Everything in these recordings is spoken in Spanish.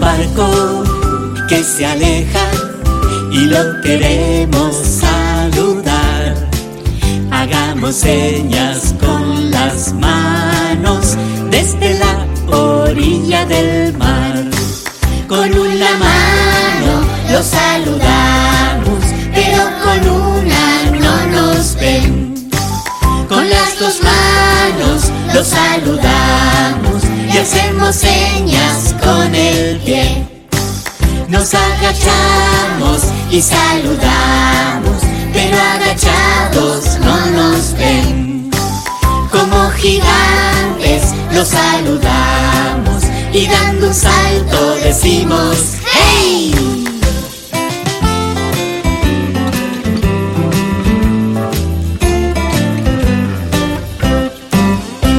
barco que se aleja y lo queremos saludar. Hagamos señas con las manos desde la orilla del mar. Con una mano lo saludamos, pero con una no nos ven. Con las dos manos lo saludamos y hacemos señas con el pie. Nos agachamos y saludamos, pero agachados no nos ven. Como gigantes los saludamos y dando un salto decimos ¡Hey!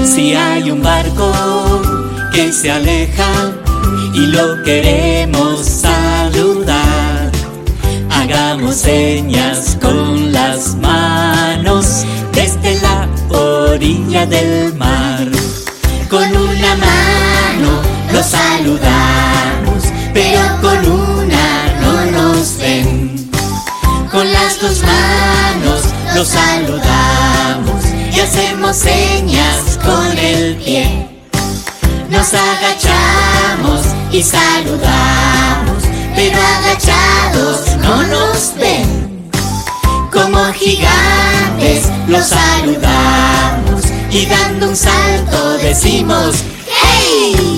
Si hay un barco que se aleja y lo queremos saludar, hagamos señas con las manos desde la orilla del mar. Con una mano lo saludamos, pero con una no nos ven. Con las dos manos lo saludamos y hacemos señas con el pie. Nos agachamos y saludamos, pero agachados no nos ven. Como gigantes los saludamos y dando un salto decimos ¡Hey!